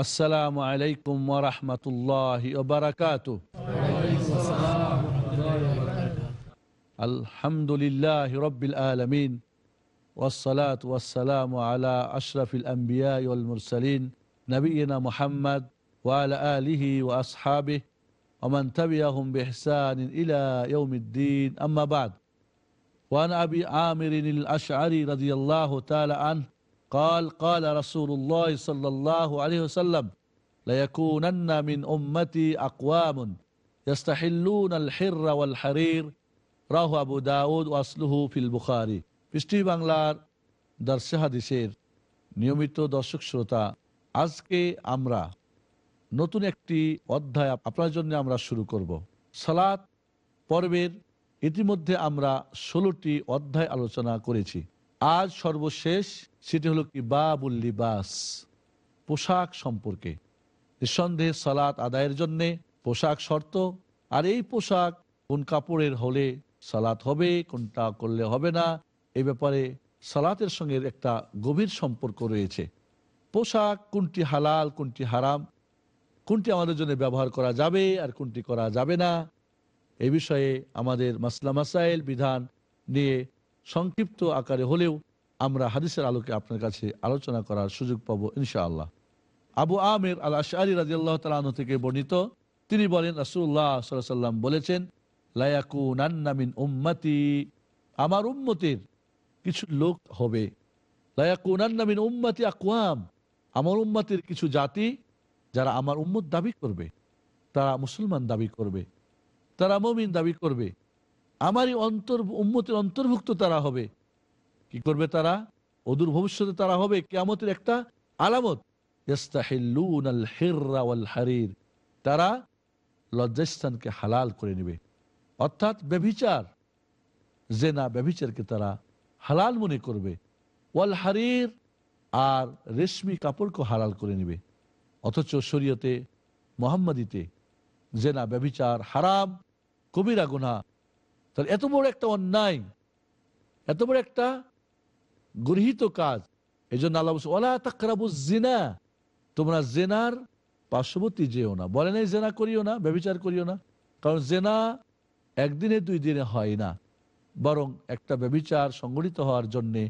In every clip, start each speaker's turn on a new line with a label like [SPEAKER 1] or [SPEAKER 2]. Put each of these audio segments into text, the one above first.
[SPEAKER 1] السلام عليكم ورحمة الله وبركاته. الحمد لله رب العالمين والصلاة والسلام على أشرف الأنبياء والمرسلين نبينا محمد وعلى آله وأصحابه ومن تبعهم بإحسان إلى يوم الدين. أما بعد وعن أبي عامر الأشعري رضي الله تعالى عنه قال قال رسول الله صلى الله عليه وسلم ليكونن من أمتي أقوام يستحلون الحر والحرير রাহু আবু দাউদ ওয়াসলুহু ফিল বুখারি পৃষ্টি বাংলার দর্শে হাদিসের নিয়মিত দর্শক শ্রোতা আজকে আমরা নতুন একটি অধ্যায় আপনার জন্য আমরা শুরু করব সালাত পর্বের ইতিমধ্যে আমরা ষোলোটি অধ্যায় আলোচনা করেছি আজ সর্বশেষ সেটি হলো কি, বাবুল লিবাস, পোশাক সম্পর্কে। নিঃসন্দেহে সালাত আদায়ের জন্যে পোশাক শর্ত, আর এই পোশাক কোন কাপড়ের হলে সালাত হবে, কোনটা করলে হবে না, এ ব্যাপারে সালাতের সঙ্গে একটা গভীর সম্পর্ক রয়েছে। পোশাক কোনটি হালাল, কোনটি হারাম, কোনটি আমাদের জন্য ব্যবহার করা যাবে আর কোনটি করা যাবে না, এ বিষয়ে আমাদের মাসলা মাসাইল বিধান নিয়ে সংক্ষিপ্ত আকারে হলেও আমরা হাদিসের আলোকে আপনার কাছে আলোচনা করার সুযোগ পাবো, ইনশাআল্লাহ। আবু আমের আল আশারি রাজিয়াল্লাহ তালু থেকে বর্ণিত, তিনি বলেন রাসুল্লাহ সাল্লাম বলেছেন লায়াকু নান্নামিন উম্মতি আমার উম্মতের কিছু লোক হবে। লায়াকু নান্নামিন উম্মতি আকুয়াম আমার উম্মতের কিছু জাতি যারা আমার উম্মত দাবি করবে, তারা মুসলমান দাবি করবে, তারা মমিন দাবি করবে। আমারই অন্তর উম্মতের অন্তর্ভুক্ত তারা হবে। কি করবে তারা? অদূর ভবিষ্যতে তারা হবে, কেয়ামতের একটা আলামত। হারির তারা লজ্জাস্থানকে হালাল করে নেবে। অর্থাৎ ব্যভিচার, জেনা, ব্যভিচারকে তারা হালাল মনে করবে। ওয়াল হারির আর রেশমি কাপড়কে হালাল করে নেবে। অথচ শরীয়তে, মোহাম্মদীতে জেনা, ব্যভিচার হারাম, কবিরা গুনা। তাহলে এত বড় একটা অন্যায়, এত বড় একটা গৃহীত কাজ। এই জন্য আল্লাহ ওলা জিনা তোমরা জেনার পার্শ্ববর্তী যেও না বলে নাই জেনা করিও না ব্যবচার করিও না কারণ জেনা একদিনে দুই দিনে হয় না বরং একটা ব্যবচার সংগঠিত হওয়ার জন্যে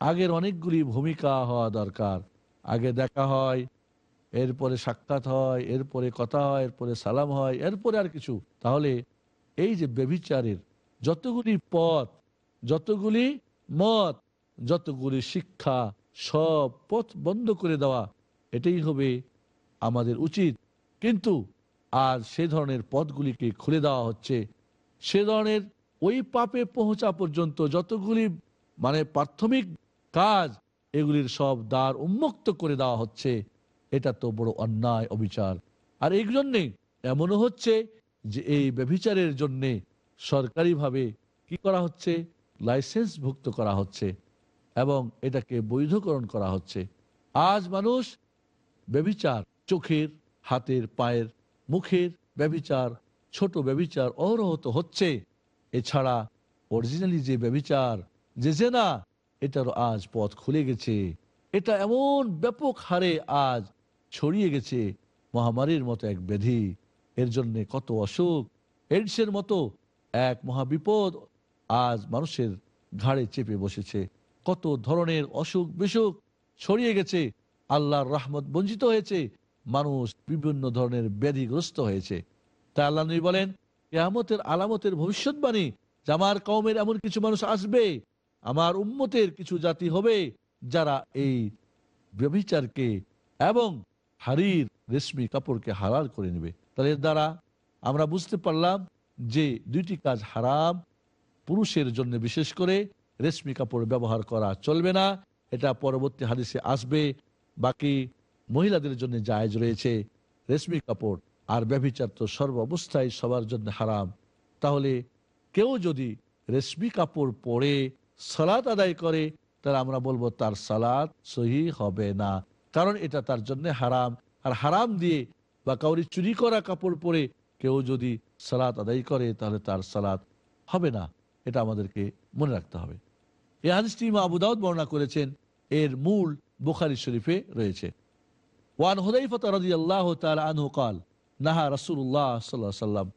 [SPEAKER 1] আগের অনেকগুলি ভূমিকা হওয়া দরকার আগে দেখা হয় এরপরে সাক্ষাৎ হয় এরপরে কথা হয় এরপরে সালাম হয় এরপরে আর কিছু তাহলে এই যে ব্যবিচারের যতগুলি পথ যতগুলি মত যতগুলি শিক্ষা সব পথ বন্ধ করে দেওয়া, এটাই হবে আমাদের উচিত। কিন্তু আর সে ধরনের পথগুলিকে খুলে দেওয়া হচ্ছে। সে ধরনের ওই পাপে পৌঁছা পর্যন্ত যতগুলি মানে প্রাথমিক কাজ, এগুলির সব দ্বার উন্মুক্ত করে দেওয়া হচ্ছে। এটা তো বড় অন্যায় অবিচার। আর এই জন্যে এমনও হচ্ছে যে এই ব্যভিচারের জন্যে সরকারিভাবে কি করা হচ্ছে? লাইসেন্স ভুক্ত করা হচ্ছে। এবং এটাকে বৈধকরণ করা হচ্ছে। আজ মানুষ ব্যবিচার চোখের, হাতের, পায়ের, মুখের ব্যবিচার ছোট ব্যবিচার অহরহত হচ্ছে। এছাড়া অরিজিনালি যে ব্যবিচার যে জেনা, এটারও আজ পথ খুলে গেছে। এটা এমন ব্যাপক হারে আজ ছড়িয়ে গেছে মহামারীর মতো এক ব্যাধি। এর জন্যে কত অসুখ এইডসের মতো এক মহাবিপদ আজ মানুষের ঘাড়ে চেপে বসেছে। কত ধরনের অসুখ বিসুখ ছড়িয়ে গেছে, আল্লাহর রহমত বঞ্চিত হয়েছে, মানুষ বিভিন্ন ধরনের ব্যাধিগ্রস্ত হয়েছে। তাই আল্লাহ নবী বলেন, কেয়ামতের আলামতের ভবিষ্যৎবাণী যে আমার কওমের এমন কিছু মানুষ আসবে, আমার উম্মতের কিছু জাতি হবে যারা এই ব্যভিচারকে এবং হারির রেশমি কাপড়কে হালাল করে নেবে। তাহলে এর দ্বারা আমরা বুঝতে পারলাম যে দুইটি কাজ হারাম, পুরুষের জন্য বিশেষ করে রেশমি কাপড় ব্যবহার করা চলবে না। এটা পরবর্তী হাদিসে আসবে। বাকি মহিলাদের জন্য জায়জ রয়েছে রেশমি কাপড়। আর ব্যভিচার তো সর্ব অবস্থায় সবার জন্য হারাম। তাহলে কেউ যদি রেশমি কাপড় পরে সালাত আদায় করে, তাহলে আমরা বলব তার সালাদ সহি হবে না। কারণ এটা তার জন্য হারাম। আর হারাম দিয়ে বা কাউরি চুরি করা কাপড় পরে কেউ যদি সালাত আদায় করে, তাহলে তার সালাত হবে না। এটা আমাদেরকে মনে রাখতে হবে। এই হাদিসটি ইমা আবু দাউদ বর্ণনা করেছেন, এর মূল বুখারি শরীফে রয়েছে। ওয়ান হুদাইফা রাজি আল্লাহ তাআলা আনহু কাল, নাহা রসুল্লাহ الله সাল্লাম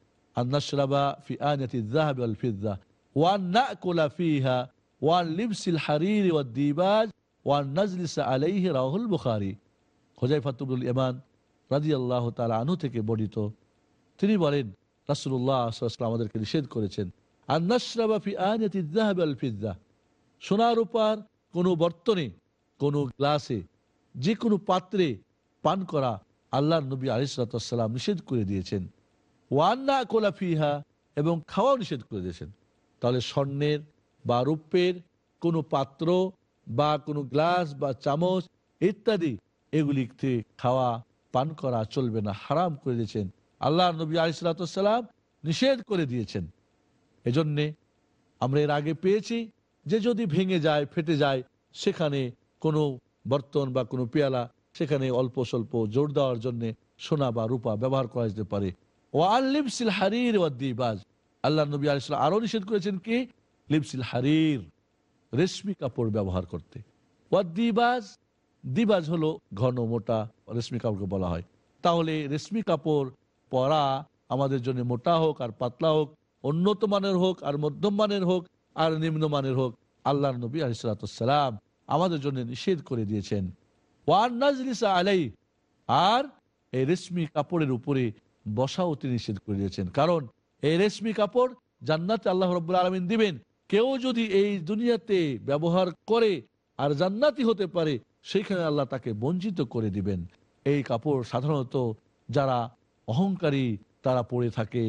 [SPEAKER 1] আন্নাশরাবা ফি আনিয়াতি জাহাব আল ফিদ্দা, ওয়ান না কোলা ফিহা, ওয়ান লিবসিল হারির ওয়া দিবাজ, ওয়ান নাজলিসা আলাইহি রাহুল বুখারি। হোজাই ফাতুবুল ইমান রাজি আল্লাহ তাল আনহু থেকে বর্ণিত, তিনি বলেন রাসুল্লাহ সাল্লাহ আমাদেরকে নিষেধ করেছেন আন্নাশরাবা ফি আনিয়াতি জাহাব আল ফিদ্দা সোনার উপর কোনো বর্তনে, কোনো গ্লাসে, যে কোনো পাত্রে পান করা আল্লাহ নবী আলিসাল্লাম নিষেধ করে দিয়েছেন। ওয়ান্না কোলা ফিহা, এবং খাওয়াও নিষেধ করে দিয়েছেন। তাহলে স্বর্ণের বা রূপের কোনো পাত্র বা কোনো গ্লাস বা চামচ ইত্যাদি এগুলিতে খাওয়া, পান করা চলবে না, হারাম করে দিয়েছেন। আল্লাহ নবী আলিসাল্লাম নিষেধ করে দিয়েছেন। এজন্যে আমরা এর আগে পেয়েছি যে যদি ভেঙে যায়, ফেটে যায়, সেখানে কোনো বর্তন বা কোনো পেয়ালা, সেখানে অল্প স্বল্প জোর দেওয়ার জন্য সোনা বা রূপা ব্যবহার করা যেতে পারে। ও আল লিপসিল হারির ওয়াদ্দিবাজ আল্লাহ নবী আলিয়াল্লাম আরও নিষেধ করেছেন কি? লিপসিল হারির, রেশমি কাপড় ব্যবহার করতে। ওয়াদ্দিবাজ দিবাজ হলো ঘন, মোটা রেশমি কাপড়কে বলা হয়। তাহলে রেশমি কাপড় পরা আমাদের জন্য মোটা হোক আর পাতলা হোক, উন্নত মানের হোক আর মধ্যম মানের হোক আর নিম্নমানের হোক আল্লাহ নবী আলিসাল্লাম আমাদের জন্য নিষেধ করে দিয়েছেন। ওয়ান নাজলিসা আলাই আর এই রেশমি কাপড়ের উপরে বসাও তিনি নিষেধ করে দিয়েছেন। কারণ এই রেশমি কাপড় জান্নাতে আল্লাহ রব্বুল আলমিন দিবেন। কেউ যদি এই দুনিয়াতে ব্যবহার করে আর জান্নাতি হতে পারে সেইখানে আল্লাহ তাকে বঞ্চিত করে দিবেন। এই কাপড় সাধারণত যারা অহংকারী তারা পড়ে থাকে।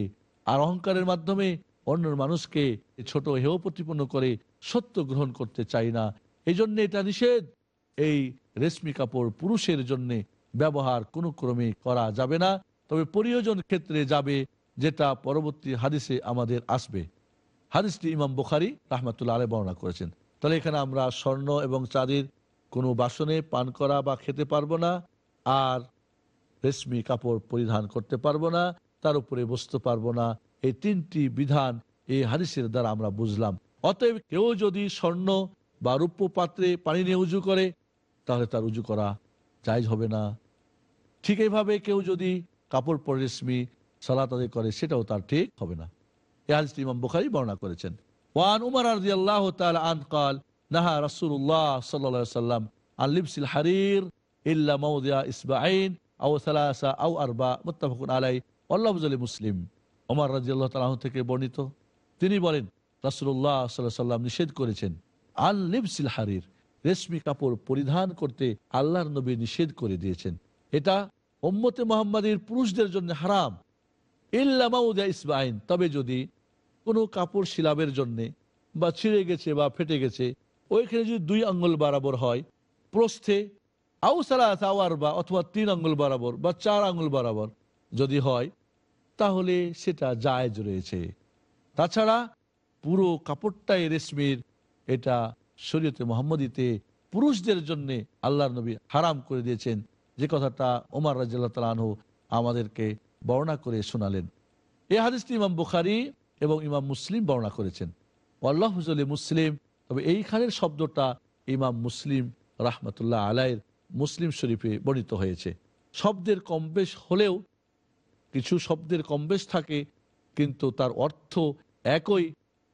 [SPEAKER 1] আর অহংকারের মাধ্যমে অন্য মানুষকে ছোট হেয় প্রতিপন্ন করে সত্য গ্রহণ করতে চাই না। এই জন্য এটা নিষেধ। এই রেশমি কাপড় পুরুষের জন্য ব্যবহার কোনো ক্রমে করা যাবে না। তবে প্রয়োজন ক্ষেত্রে যাবে, যেটা পরবর্তী হাদিসে আমাদের আসবে। হাদিসটি ইমাম বুখারি রাহমাতুল্লাহ আলাই বর্ণনা করেছেন। তাহলে এখানে আমরা স্বর্ণ এবং চাঁদির কোনো বাসনে পান করা বা খেতে পারব না, আর রেশমি কাপড় পরিধান করতে পারব না, তার উপরে বসতে পারব না এই তিনটি বিধান এই হাদিসের দ্বারা আমরা বুঝলাম। অতএব কেউ যদি স্বর্ণ বা রূপ্য পাত্রে পানি নিয়ে উজু করে, তাহলে তার উজু করা জায়জ হবে না। ঠিক এইভাবে কেউ যদি কাপড় পরে রেশমি, সালাত আদায় করে, সেটাও তার ঠিক হবে না। এ হাদিস ইমাম বুখারি বর্ণনা করেছেন। ওয়ান উমার আর আল্লাহ আন কাল, নাহা রাসুল্লাহ সাল্লা সাল্লাম আল্লিবসিল হারির ইল্লা আউ সালাসা আউ আরবা, মুত্তাফাকুন আলাই অল্লাহ মুসলিম ওমর রাদিয়াল্লাহু তাআলা আনহু থেকে বর্ণিত। তিনি বলেন, রাসূলুল্লাহ সাল্লাল্লাহু আলাইহি সাল্লাম নিষেধ করেছেন আন লিবসিল হারির, রেশমি কাপড় পরিধান করতে আল্লাহর নবী নিষেধ করে দিয়েছেন। এটা ওম্মতে মোহাম্মদের পুরুষদের জন্য হারাম। ইল্লামাউদা ইসবাইন তবে যদি কোনো কাপড় শিলাবের জন্যে বা ছিঁড়ে গেছে বা ফেটে গেছে, ওইখানে যদি দুই আঙ্গুল বরাবর হয়, প্রস্থে আউসালা আওয়ার বা অথবা তিন আঙ্গুল বরাবর বা চার আঙ্গুল বরাবর যদি হয় তাহলে সেটা জায়েজ রয়েছে। তাছাড়া পুরো কাপড়টাই রেশমির, এটা শরীয়তে মোহাম্মদীতে পুরুষদের জন্য আল্লাহর নবী হারাম করে দিয়েছেন। যে কথাটা ওমর রাজিয়াল্লাহ তালাহু আমাদেরকে বর্ণনা করে শোনালেন। এ হাদিসটি ইমাম বুখারি এবং ইমাম মুসলিম বর্ণনা করেছেন। আল্লাহ মুসলিম, তবে এইখানের শব্দটা ইমাম মুসলিম রাহমাতুল্লাহ আলাইয়ের মুসলিম শরীফে বর্ণিত হয়েছে। শব্দের কম বেশ হলেও কিছু শব্দের কম বেশ থাকে, কিন্তু তার অর্থ একই,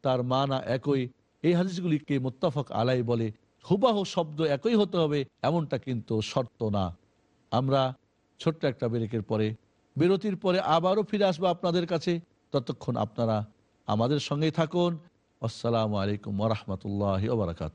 [SPEAKER 1] তার মানা একই। এই হাদিসগুলিকে মোত্তাফক আলাই বলে, হুবাহ শব্দ একই হতে হবে, এমনটা কিন্তু শর্ত না। আমরা ছোট্ট একটা ব্রেকের পরে, বিরতির পরে আবারও ফিরে আসব আপনাদের কাছে। ততক্ষণ আপনারা আমাদের সঙ্গেই থাকুন। আসসালামু আলাইকুম ওরহমতুল্লাহ ওবরাকাত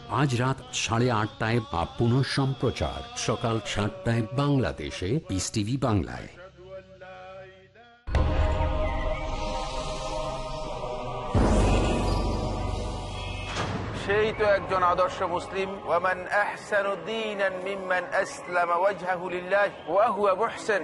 [SPEAKER 2] আজ রাত সাড়ে আটটায় বা পুনঃ সম্প্রচার। সকাল সাতটায় বাংলাদেশে পিস টিভি বাংলায়।
[SPEAKER 3] সেই তো একজন আদর্শ মুসলিম। ওয়ামান আহসানু দীনান মিম্মান আসলামা ওয়াজহাহু লিল্লাহ ওয়া হুয়া মুহসিন।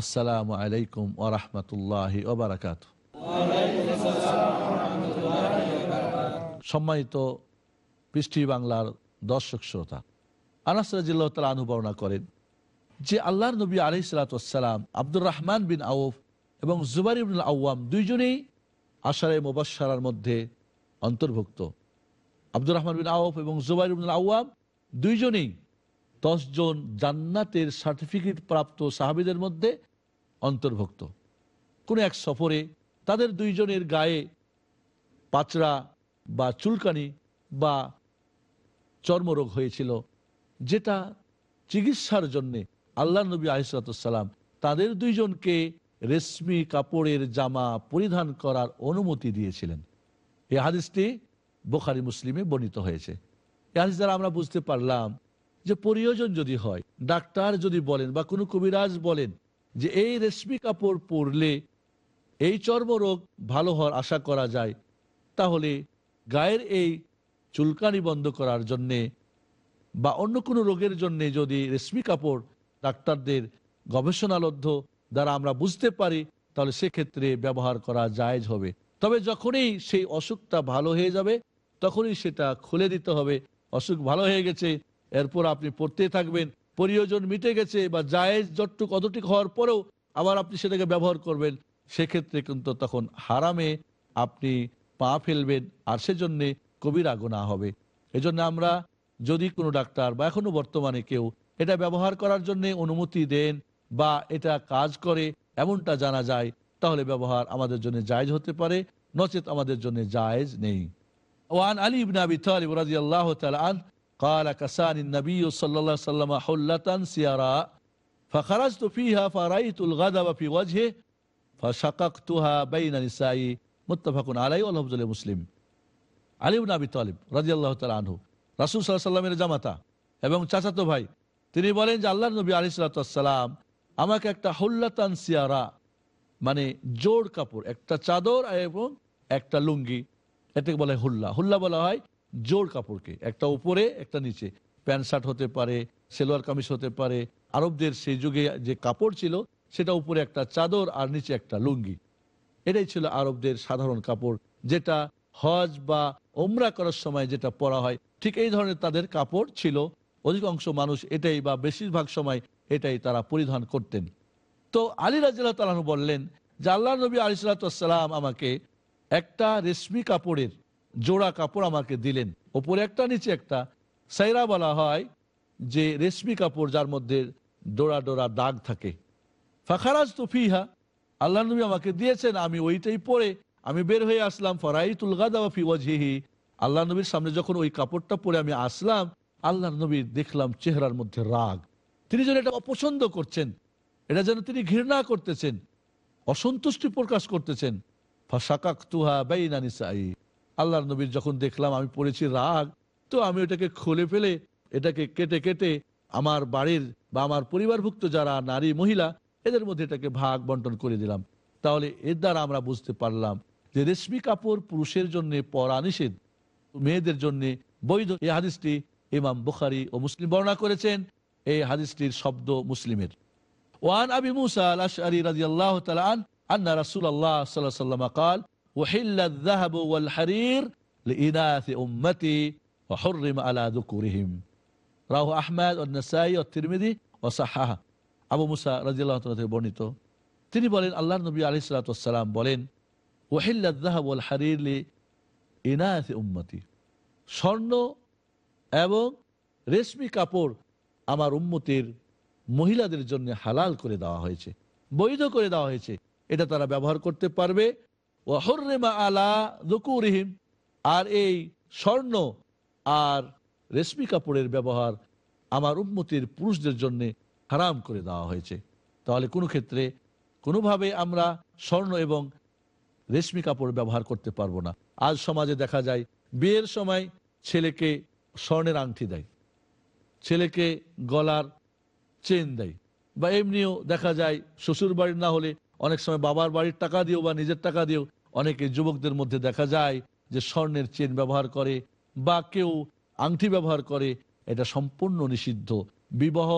[SPEAKER 1] আসসালামু আলাইকুম ওরহমতুল্লাহ ওবরাকাত সম্মানিত পৃষ্টি বাংলার দর্শক শ্রোতা, আনাস রাজিল্লাহ তালা করেন যে আল্লাহর নবী আলি সালাতাম আব্দুর রহমান বিন আউফ এবং জুবার ইবনুল আউয়াম দুইজনেই আশারে মুবাসার মধ্যে অন্তর্ভুক্ত। আব্দুর রহমান বিন আউফ এবং জুবাইর ইবনুল দুইজনেই দশজন জান্নাতের সার্টিফিকেট প্রাপ্ত সাহাবিদের মধ্যে অন্তর্ভুক্ত। কোনো এক সফরে তাদের দুইজনের গায়ে পাচড়া বা চুলকানি বা চর্মরোগ হয়েছিল, যেটা চিকিৎসার জন্যে আল্লাহ নবী আলিসাল্লাম তাদের দুইজনকে রেশমি কাপড়ের জামা পরিধান করার অনুমতি দিয়েছিলেন। এই হাদিসটি বোখারি মুসলিমে বর্ণিত হয়েছে। এই হাদিস দ্বারা আমরা বুঝতে পারলাম যে প্রয়োজন যদি হয়, ডাক্তার যদি বলেন বা কোনো কবিরাজ বলেন যে এই রেশমি কাপড় পরলে এই চর্মরোগ ভালো হওয়ার আশা করা যায়, তাহলে গায়ের এই চুলকানি বন্ধ করার জন্যে বা অন্য কোনো রোগের জন্য যদি রেশমি কাপড় ডাক্তারদের গবেষণালব্ধ দ্বারা আমরা বুঝতে পারি, তাহলে সেক্ষেত্রে ব্যবহার করা জায়েজ হবে। তবে যখনই সেই অসুখটা ভালো হয়ে যাবে, তখনই সেটা খুলে দিতে হবে। অসুখ ভালো হয়ে গেছে এরপর আপনি পড়তে থাকবেন। প্রয়োজন মিটে গেছে বা জায়েজ যতটুক অতটুক হওয়ার পরেও আবার আপনি সেটাকে ব্যবহার করবেন। সেক্ষেত্রে কিন্তু তখন হারামে আপনি পা ফেলবেন আর সেজন্যে কবিরা গোনা হবে। এজন্য আমরা যদি কোনো ডাক্তার বা এখনও বর্তমানে কেউ এটা ব্যবহার করার জন্য অনুমতি দেন বা এটা কাজ করে এমনটা জানা যায়, তাহলে ব্যবহার আমাদের জন্য জায়েজ হতে পারে, নচেত আমাদের জন্য জায়েজ নেই। ওয়ান আলী ইবনে আবি তালিব রাদিয়াল্লাহু তাআলা আন قال كساني النبي صلى الله عليه وسلم حلة سيراء فخرجت فيها فرأيت الغضب في وجهه فشققتها بين نسائي متفق عليه واللفظ لمسلم আলী ইবনে আবি তালিব রাদিয়াল্লাহু তাআলা আনহু রাসূল সাল্লাল্লাহু আলাইহি সাল্লামের জামাতা এবং চাচাতো ভাই তিনি বলেন যে আল্লাহর নবী আলাইহিস সালাম আমাকে একটা হুল্লাতান সিয়ারা মানে জোড় কাপড় একটা চাদর এবং একটা লুঙ্গি এটাকে বলা হয় হুল্লা হুল্লা বলা হয় জোড় কাপড়কে, একটা উপরে, একটা নিচে। প্যান্ট শার্ট হতে পারে, সেলোয়ার কামিজ হতে পারে। আরবদের সেই যুগে যে কাপড় ছিল, সেটা উপরে একটা চাদর আর নিচে একটা লুঙ্গি। এটাই ছিল আরবদের সাধারণ কাপড়, যেটা হজ বা ওমরা করার সময় যেটা পরা হয়, ঠিক এই ধরনের তাদের কাপড় ছিল। অধিকাংশ মানুষ এটাই বা বেশিরভাগ সময় এটাই তারা পরিধান করতেন। তো আলী তালাহু বললেন যে আল্লাহ নবী আলিসাল্লাম আমাকে একটা রেশমি কাপড়ের জোড়া কাপড় আমাকে দিলেন। ওপরে একটা, নিচে একটা। সাইরা বলা হয় যে রেশমি কাপড় যার মধ্যে ডোরা ডোরা দাগ থাকে। ফাখারাজ তো ফিহা, আল্লাহ নবী আমাকে দিয়েছেন, আমি ওইটাই পরে আমি বের হয়ে আসলাম, ফরাইতুল গাদা ফি ওয়াজহিহি। আল্লাহ নবীর সামনে যখন ওই কাপড়টা পরে আমি আসলাম, আল্লাহ নবীর দেখলাম চেহারার মধ্যে রাগ। তিনি যেন এটা অপছন্দ করছেন, এটা যেন তিনি ঘৃণা করতেছেন, অসন্তুষ্টি প্রকাশ করতেছেন। ফাঁসাকাক তুহা বাইনা নিসাই। আল্লাহ নবীর যখন দেখলাম আমি পড়েছি রাগ তো আমি ওটাকে খুলে ফেলে এটাকে কেটে কেটে আমার বাড়ির বা আমার পরিবারভুক্ত যারা নারী মহিলা এদের মধ্যে এটাকে ভাগ বন্টন করে দিলাম তাহলে এর দ্বারা আমরা বুঝতে পারলাম যে রেশমি কাপড় পুরুষের জন্য পরা নিষেধ মেয়েদের জন্য বৈধ এই হাদিসটি ইমাম বুখারি ও মুসলিম বর্ণনা করেছেন এই হাদিসটির শব্দ মুসলিমের ওয়ান আবি মুসা আল আশআরি রাদিয়াল্লাহু তাআলা আন আন্না রাসূলুল্লাহ সাল্লাল্লাহু আলাইহি ওয়াসাল্লাম قال রাহু আহমদ নাসাই ও তিরমিদি ও সাহাহা আবু মুসা রাজিল্লাহ থেকে বর্ণিত তিনি বলেন আল্লাহ নবী আলি সালাতাম বলেন ওহিল্লাহাবুল হারিরলি ইনায়াত উম্মতি। স্বর্ণ এবং রেশমি কাপড় আমার উম্মতির মহিলাদের জন্য হালাল করে দেওয়া হয়েছে, বৈধ করে দেওয়া হয়েছে। এটা তারা ব্যবহার করতে পারবে ওয়াহররেমা আলা দুকুরিহিম আর এই স্বর্ণ আর রেশমি কাপড়ের ব্যবহার আমার উন্মতির পুরুষদের জন্য হারাম করে দেওয়া হয়েছে। তাহলে কোনো ক্ষেত্রে কোনোভাবে আমরা স্বর্ণ এবং রেশমি কাপড় ব্যবহার করতে পারব না। আজ সমাজে দেখা যায়, বিয়ের সময় ছেলেকে স্বর্ণের আংটি দেয়, ছেলেকে গলার চেন দেয়, বা এমনিও দেখা যায় শ্বশুর বাড়ির না হলে অনেক সময় বাবার বাড়ির টাকা দিয়েও বা নিজের টাকা দিয়েও অনেকে যুবকদের মধ্যে দেখা যায় যে স্বর্ণের চেন ব্যবহার করে বা কেউ আংটি ব্যবহার করে, এটা সম্পূর্ণ নিষিদ্ধ। বিবাহ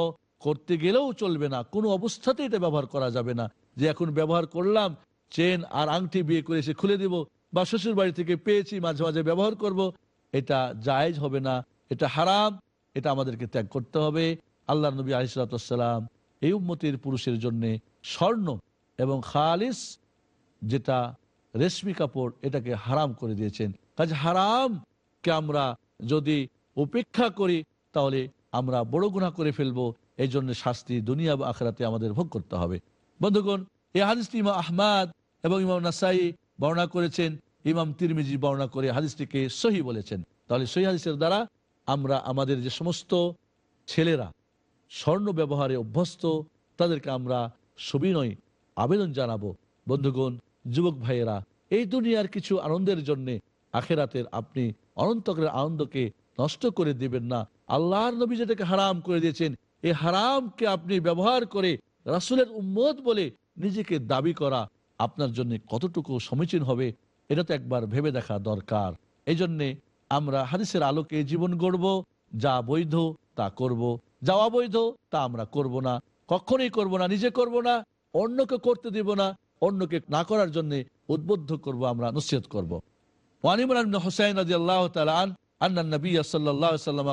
[SPEAKER 1] করতে গেলেও চলবে না, কোনো অবস্থাতে এটা ব্যবহার করা যাবে না। যে এখন ব্যবহার করলাম, চেন আর আংটি বিয়ে করে এসে খুলে দিব বা শ্বশুর বাড়ি থেকে পেয়েছি, মাঝে মাঝে ব্যবহার করব, এটা জায়েজ হবে না, এটা হারাম, এটা আমাদেরকে ত্যাগ করতে হবে। আল্লাহ নবী আলিসাল্লাম এই উম্মতির পুরুষের জন্যে স্বর্ণ এবং খালিস যেটা রেশমি কাপড় এটাকে হারাম করে দিয়েছেন। কাজে হারামকে আমরা যদি উপেক্ষা করি, তাহলে আমরা বড় গুণা করে ফেলব। এই জন্য শাস্তি দুনিয়া বা আখরাতে আমাদের ভোগ করতে হবে। বন্ধুগণ, এই হাদিসটি ইমাম আহমাদ এবং ইমাম নাসাই বর্ণনা করেছেন। ইমাম তিরমিজি বর্ণনা করে হাদিসটিকে সহি বলেছেন। তাহলে সহি হাদিসের দ্বারা আমরা আমাদের যে সমস্ত ছেলেরা স্বর্ণ ব্যবহারে অভ্যস্ত, তাদেরকে আমরা সবিনয় আবেদন জানাব। বন্ধুগণ যুবক ভাইয়েরা, এই দুনিয়ার কিছু আনন্দের জন্যে আখেরাতের আপনি অনন্তকের আনন্দকে নষ্ট করে দিবেন না। আল্লাহর নবী যেটাকে হারাম করে দিয়েছেন এই হারামকে আপনি ব্যবহার করে রাসুলের উম্মত বলে নিজেকে দাবি করা আপনার জন্য কতটুকু সমীচীন হবে, এটা তো একবার ভেবে দেখা দরকার। এই জন্যে আমরা হাদিসের আলোকে জীবন গড়ব, যা বৈধ তা করব, যা অবৈধ তা আমরা করব না। কখনোই করব না, নিজে করব না, অন্যকে করতে দিব না। অন্যকে না করার জন্য উদ্বুদ্ধ করব, আমরা নসিহত করব। ওয়ান ইমরান হুসাইন আল্লাহ তালান সাল্লাম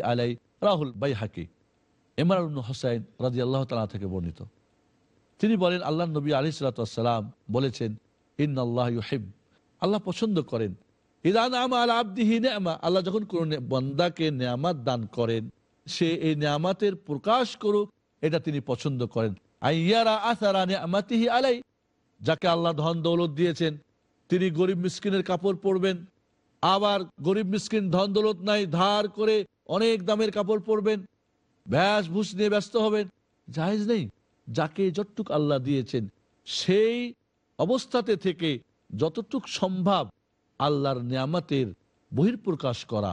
[SPEAKER 1] আলা রাহুল বাইহাকি। ইমরান হুসাইন আল্লাহ থেকে বর্ণিত। তিনি বলেন, আল্লাহ নবী আলি সালাম বলেছেন, ইন আল্লাহ ইউহিব আল্লাহ পছন্দ করেন। ইদান আমা আলা আবদিহি নেমা আল্লাহ যখন কোন বন্দাকে নেয়ামাত দান করেন সে এই নিয়ামাতের প্রকাশ করুক, এটা তিনি পছন্দ করেন। আলাই, যাকে আল্লাহ ধন দৌলত দিয়েছেন, তিনি গরিব মিসকিনের কাপড় পরবেন। আবার গরিব মিসকিন ধন দৌলত নাই, ধার করে অনেক দামের কাপড় পরবেন। ব্যাস, ভুষ নিয়ে ব্যস্ত হবেন। জাহেজ নেই। যাকে যতটুক আল্লাহ দিয়েছেন, সেই অবস্থাতে থেকে যতটুক সম্ভব আল্লাহর নিয়ামতের বহির্প্রকাশ করা।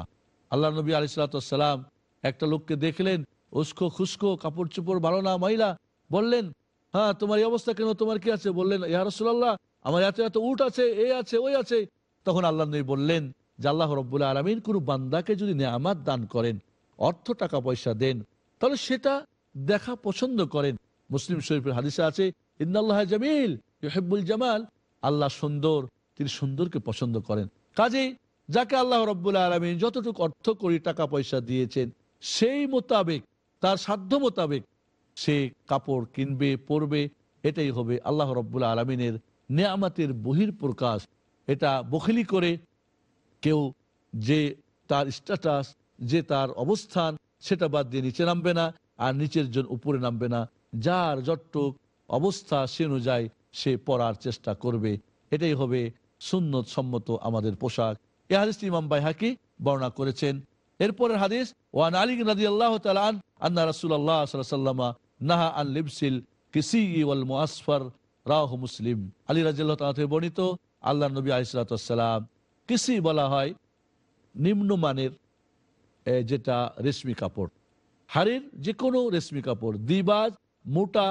[SPEAKER 1] আল্লাহ নবী আলিসাল্লাম একটা লোককে দেখলেন, উস্কো খুস্কো, কাপড় চোপড় ভালো না, মহিলা। বললেন হ্যাঁ তোমার এই অবস্থা কেন? তোমার কি আছে? বললেন, ইয়া রাসূলুল্লাহ, আমার এত এত উট আছে, এ আছে, ওই আছে। তখন আল্লাহ নবী বললেন, যে আল্লাহ রব্বুল্লাহ আলমিন কোনো বান্দাকে যদি নিয়ামাত দান করেন, অর্থ, টাকা, পয়সা দেন, তাহলে সেটা দেখা পছন্দ করেন। মুসলিম শরীফের হাদিসে আছে ইন্দাল্লাহ জামিল ইহেব্বুল জামাল। আল্লাহ সুন্দর, তিনি সুন্দরকে পছন্দ করেন। কাজেই যাকে আল্লাহ রব্বুল্লাহ আলমিন যতটুকু অর্থ করি, টাকা, পয়সা দিয়েছেন সেই মোতাবেক, তার সাধ্য মোতাবেক সে কাপড় কিনবে, পরবে। এটাই হবে আল্লাহ রব্বুল্লাহ আলমিনের নেয়ামাতের বহির প্রকাশ এটা বখিলি করে কেউ যে তার স্ট্যাটাস যে তার অবস্থান, সেটা বাদ দিয়ে নিচে নামবে না আর নিচের জন উপরে নামবে না। যার যতটুক অবস্থা সে অনুযায়ী সে পড়ার চেষ্টা করবে। এটাই হবে সুন্নত সম্মত আমাদের পোশাক। এ ইমাম বাইহাকি বর্ণনা করেছেন। এরপরের হাদিস, ওয়ান আলী রাজি আল্লাহ তালান আন্না রাসুল্লাহ সাল্লামা নাহা আন লিবসিল কিসি ওয়াল মুআসফার রাহ মুসলিম। আলী রাজিল্লাহ তালা বর্ণিত আল্লাহ নবী আলিসাল্লাম কিসি বলা হয় নিম্নমানের যেটা রেশমি কাপড়। হাড়ির যে কোনো রেশমি কাপড়, দিবাজ, মোটা,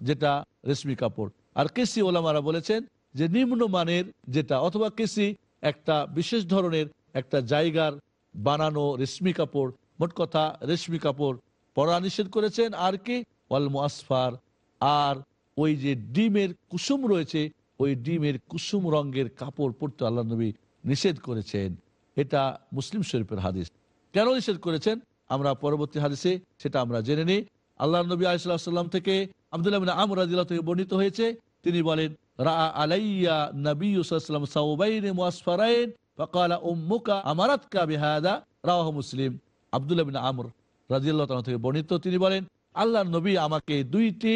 [SPEAKER 1] যেটা রেশমি কাপড়। আর কেসি ওলামারা বলেছেন যে নিম্নমানের যেটা, অথবা কেসি একটা বিশেষ ধরনের একটা জায়গার বানানো রেশমি কাপড়, মোট কথা রেশমি কাপড় পরা নিষেধ করেছেন আর কি, ওয়াল আর ওই যে ডিমের কুসুম রয়েছে, ওই ডিমের কুসুম রঙের কাপড় পরতে আল্লাহ নবী নিষেধ করেছেন। এটা মুসলিম শরীফের হাদিস। কেন নিষেধ করেছেন? আমরা পরবর্তী হাদিসে সেটা আমরা জেনে নিই। আল্লাহ নবী আলাইসাল্লাম থেকে আবদুল্লাহ আমর রাদিয়াল্লাহু থেকে বর্ণিত হয়েছে, তিনি বলেন রা আলাইয়া নবী সাল্লাম সাউবাইন মুআসফারাইন ফাকালা উম্মুকা আমারাতকা বিহাদা রাওয়াহু মুসলিম আব্দুল্লাহ বিন আমর রাদিয়াল্লাহু তাআলা থেকে বর্ণিত তিনি বলেন আল্লাহ নবী আমাকে দুইটি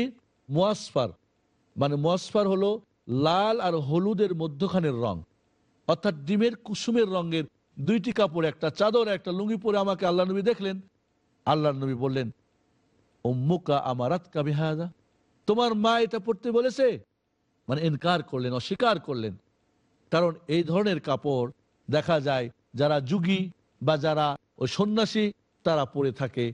[SPEAKER 1] মুআসফার মানে মুআসফার হলো লাল আর হলুদের মধ্যখানের রং, অর্থাৎ ডিমের কুসুমের রঙের দুইটি কাপড়, একটা চাদর, একটা লুঙ্গি পরে আমাকে আল্লাহ নবী দেখলেন। আল্লাহ নবী বললেন, উম্মুকা আমারাত কাবিহাদা তোমার মা এটা পড়তে বলেছে? মানে ইনকার করলেন, অস্বীকার করলেন। কারণ এই ধরনের কাপড় দেখা যায় যারা যুগী বা যারা ওই সন্ন্যাসী, তারা পরে থাকে।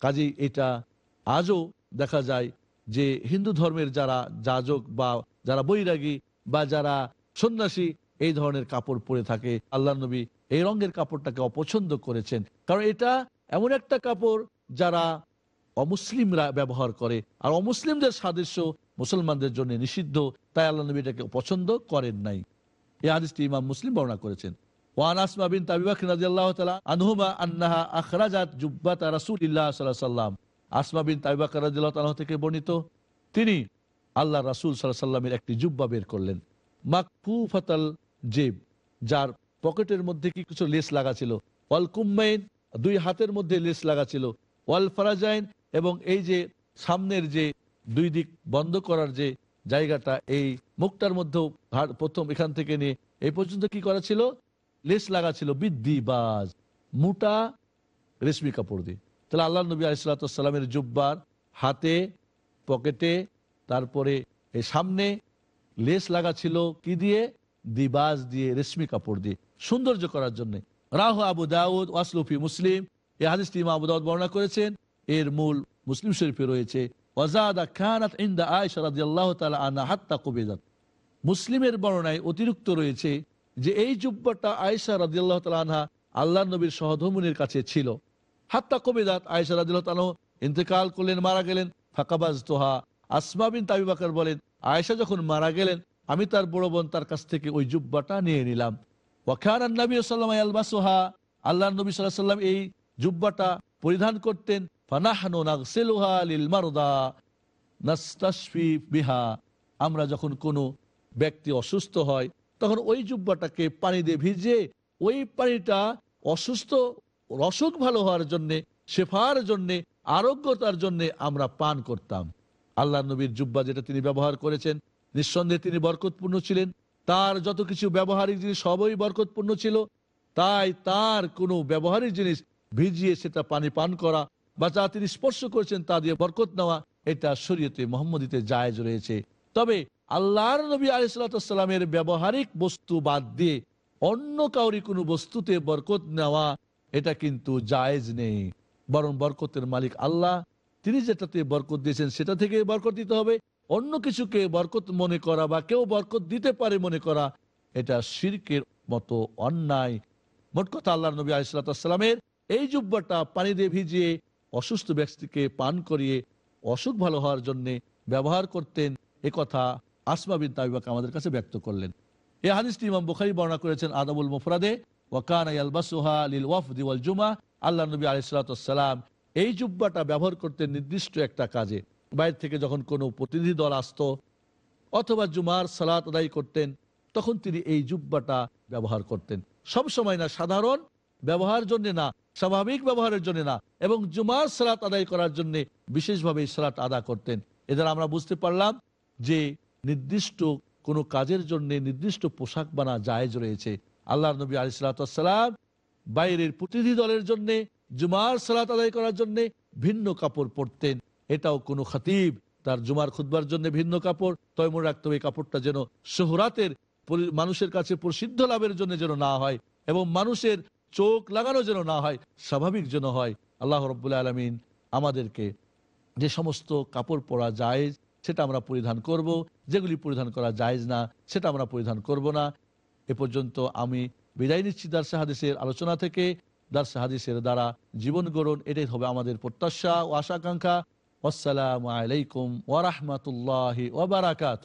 [SPEAKER 1] কাজেই এটা আজও দেখা যায় যে হিন্দু ধর্মের যারা যাজক বা যারা বৈরাগী বা যারা সন্ন্যাসী, এই ধরনের কাপড় পরে থাকে। আল্লাহ নবী এই রঙের কাপড়টাকে অপছন্দ করেছেন। কারণ এটা এমন একটা কাপড় যারা অমুসলিমরা ব্যবহার করে। আর অমুসলিমদের সাদৃশ্য মুসলমানদের জন্য নিষিদ্ধ, তাই আল্লাহ নবী এটাকে পছন্দ করেন নাই। এই হাদিসটি ইমাম মুসলিম বর্ণনা করেছেন। ওয়ান আনহুমা আন্নাহা আখরাজাত থেকে বর্ণিত, তিনি আল্লাহ রাসূল সাল্লামের একটি জুব্বা বের করলেন। মাকফুফাতাল জেব, যার পকেটের মধ্যে কি কিছু লেস লাগা ছিল? ওয়াল দুই হাতের মধ্যে লেস লাগা ছিল। ওয়াল ফারাজাইন, এবং এই যে সামনের যে দুই দিক বন্ধ করার যে জায়গাটা, এই মুখটার মধ্যেও প্রথম এখান থেকে নিয়ে, এই পর্যন্ত কি করা ছিল? লেস লাগা ছিল বৃদ্ধি বাজ মোটা রেশমি কাপড় দিয়ে। তাহলে আল্লাহ নবী আলিসাল্লামের জুব্বার হাতে, পকেটে, তারপরে সামনে লেস লাগা ছিল কি দিয়ে? দিবাজ দিয়ে, রেশমি কাপড় দিয়ে। সৌন্দর্য করার জন্য। রাহু আবু দাউদ ওয়াসলুফি মুসলিম। হাদিসটি ইমাম আবু দাউদ বর্ণনা করেছেন। এর মূল মুসলিম শরীফে রয়েছে ইনদা আয়েশা রাদিয়াল্লাহু তাআলা আনহা হাত্তা মুসলিমের বর্ণনায় অতিরিক্ত রয়েছে যে এই জুব্বাটা আয়েশা রাদিয়াল্লাহু তাআলা আনহা আল্লাহ নবীর সহধর্মণির কাছে ছিল। হাত্তা কবিদাত, আয়েশা রাদিয়াল্লাহু তাআলা ইন্তেকাল করলেন, মারা গেলেন। ফাকাবাজ তোহা আসমা বিন তাবি বাকর বলেন, আয়েশা যখন মারা গেলেন, আমি তার বড় বোন তার কাছ থেকে ওই জুব্বাটা নিয়ে নিলাম। ওয়াখান নবী সাল্লাম আলবাসোহা আল্লাহ নবী সাল্লাহ সাল্লাম এই জুব্বাটা পরিধান করতেন। ফানাহানু নাগসিলুহা লিল নাস্তাশফি বিহা, আমরা যখন কোনো ব্যক্তি অসুস্থ হয় তখন ওই জুব্বাটাকে পানি দিয়ে ভিজিয়ে ওই পানিটা অসুস্থ অসুখ ভালো হওয়ার জন্য, শেফার জন্য, আরোগ্যতার জন্য আমরা পান করতাম। আল্লাহ নবীর জুব্বা যেটা তিনি ব্যবহার করেছেন, নিঃসন্দেহে তিনি বরকতপূর্ণ ছিলেন। তার যত কিছু ব্যবহারিক জিনিস সবই বরকতপূর্ণ ছিল। তাই তার কোনো ব্যবহারিক জিনিস ভিজিয়ে সেটা পানি পান করা বা যা তিনি স্পর্শ করেছেন তা দিয়ে বরকত নেওয়া, এটা শরীয়তে মোহাম্মদীতে জায়জ রয়েছে। তবে আল্লাহর নবী আলিসাল্লামের ব্যবহারিক বস্তু বাদ দিয়ে অন্য কাউরি কোনো বস্তুতে বরকত নেওয়া, এটা কিন্তু জায়েজ নেই। বরং বরকতের মালিক আল্লাহ। তিনি যেটাতে বরকত দিয়েছেন সেটা থেকে বরকত দিতে হবে। অন্য কিছুকে বরকত মনে করা বা কেউ বরকত দিতে পারে মনে করা, এটা শিরকের মতো অন্যায়। মোট কথা আল্লাহ নবী আলিসাল্লামের এই জুব্বাটা পানি দিয়ে ভিজিয়ে অসুস্থ ব্যক্তিকে পান করিয়ে অসুখ ভালো হওয়ার জন্যে ব্যবহার করতেন। কথা আসমা বিন তাবিবাকে আমাদের কাছে ব্যক্ত করলেন। এই হাদিসটি ইমাম বুখারি বর্ণনা করেছেন আদাবুল মুফরাদে ওয়াকান আলবাসুহা লিল ওয়াফদি ওয়াল জুমা আল্লাহ নবী আলিসাল্লাম এই জুব্বাটা ব্যবহার করতেন নির্দিষ্ট একটা কাজে। বাইরে থেকে যখন কোনো প্রতিনিধি দল আসতো অথবা জুমার সালাত আদায় করতেন, তখন তিনি এই জুব্বাটা ব্যবহার করতেন। সব সময় না সাধারণ ব্যবহার জন্য না, স্বাভাবিক ব্যবহারের জন্য না, এবং জুমার সালাত আদায় করার জন্য বিশেষভাবে এই সালাত আদা করতেন। এদের আমরা বুঝতে পারলাম যে নির্দিষ্ট কোনো কাজের জন্য নির্দিষ্ট পোশাক বানা জায়েজ রয়েছে। আল্লাহ নবী আলিসাল্লাম বাইরের প্রতিনিধি দলের জন্য, জুমার সালাত আদায় করার জন্য ভিন্ন কাপড় পরতেন। এটাও কোনো খাতিব তার জুমার খুদবার জন্য ভিন্ন কাপড়। তৈমুর রাখতে হবে কাপড়টা যেন শোহরাতের মানুষের কাছে প্রসিদ্ধ লাভের জন্য যেন না হয় এবং মানুষের চোখ লাগানো যেন না হয়, স্বাভাবিক যেন হয়। আল্লাহ রব্বুল্লা আলমিন আমাদেরকে যে সমস্ত কাপড় পরা জায়েজ সেটা আমরা পরিধান করব। যেগুলি পরিধান করা যায়জ না, সেটা আমরা পরিধান করব না। এ পর্যন্ত আমি বিদায় নিচ্ছি দার্সা হাদিসের আলোচনা থেকে। দার্সা হাদিসের দ্বারা জীবন গড়ন, এটাই হবে আমাদের প্রত্যাশা ও আশাকাঙ্ক্ষা আসসালামু আলাইকুম ওরহমতুল্লাহ ওবরাকাত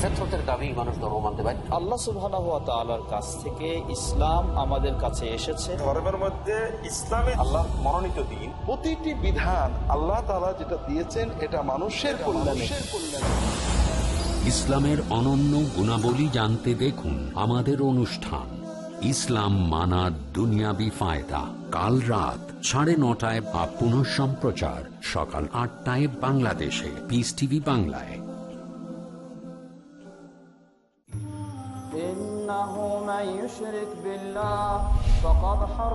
[SPEAKER 4] ফেতরতের দাবি মানুষ ধর্ম মানতে পারে
[SPEAKER 5] আল্লাহ সুবহানাহু ওয়া তাআলার কাছ থেকে ইসলাম আমাদের কাছে এসেছে।
[SPEAKER 6] ধর্মের মধ্যে ইসলামে আল্লাহ মনোনীত দিন। প্রতিটি বিধান আল্লাহ তাআলা যেটা দিয়েছেন এটা মানুষের কল্যাণে।
[SPEAKER 2] ইসলামের অনন্য গুণাবলী জানতে দেখুন আমাদের অনুষ্ঠান। ইসলাম মানা দুনিয়াবি ফায়দা। কাল রাত সাড়ে নটায় বা পুনঃ সম্প্রচার সকাল আটটায় বাংলাদেশে। পিস টিভি বাংলায়।
[SPEAKER 7] من يشرك بالله فقد حرم